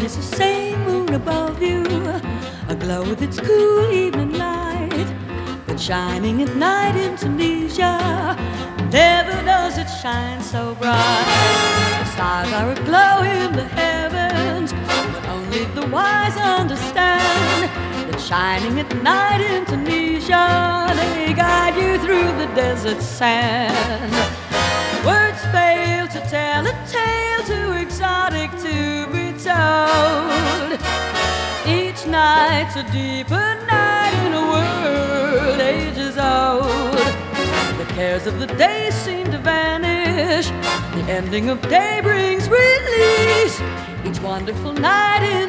There's a same moon above you, aglow with its cool evening light. But shining at night in Tunisia, never does it shine so bright. The stars are aglow in the heavens, but only the wise understand that shining at night in Tunisia, they guide you through the desert sand. Night's a deeper night in a world ages old. The cares of the day seem to vanish. The ending of day brings release. Each wonderful night in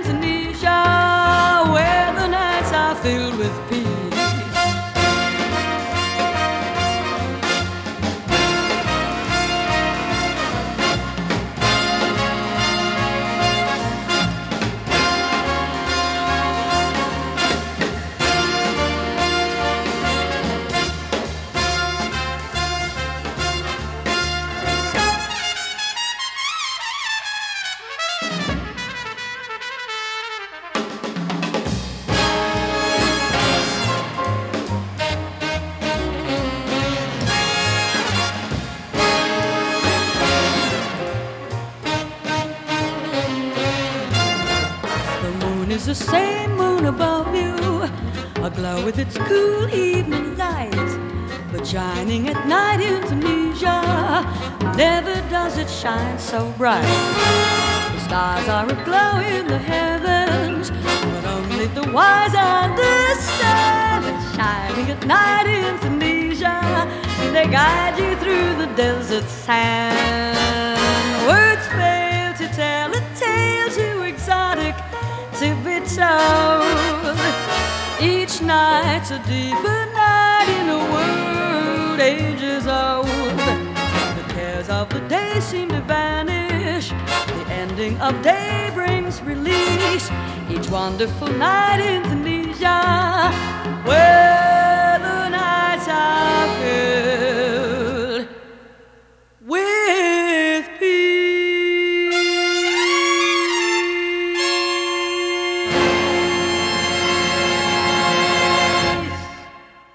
The moon is the same moon above you, aglow with its cool evening light. But shining at night in Tunisia, never does it shine so bright. The stars are aglow in the heavens, but only the wise understand that shining at night in Tunisia, they guide you through the desert sand. Each night's a deeper night in a world ages old. The cares of the day seem to vanish. The ending of day brings release. Each wonderful night in Tunisia. Well,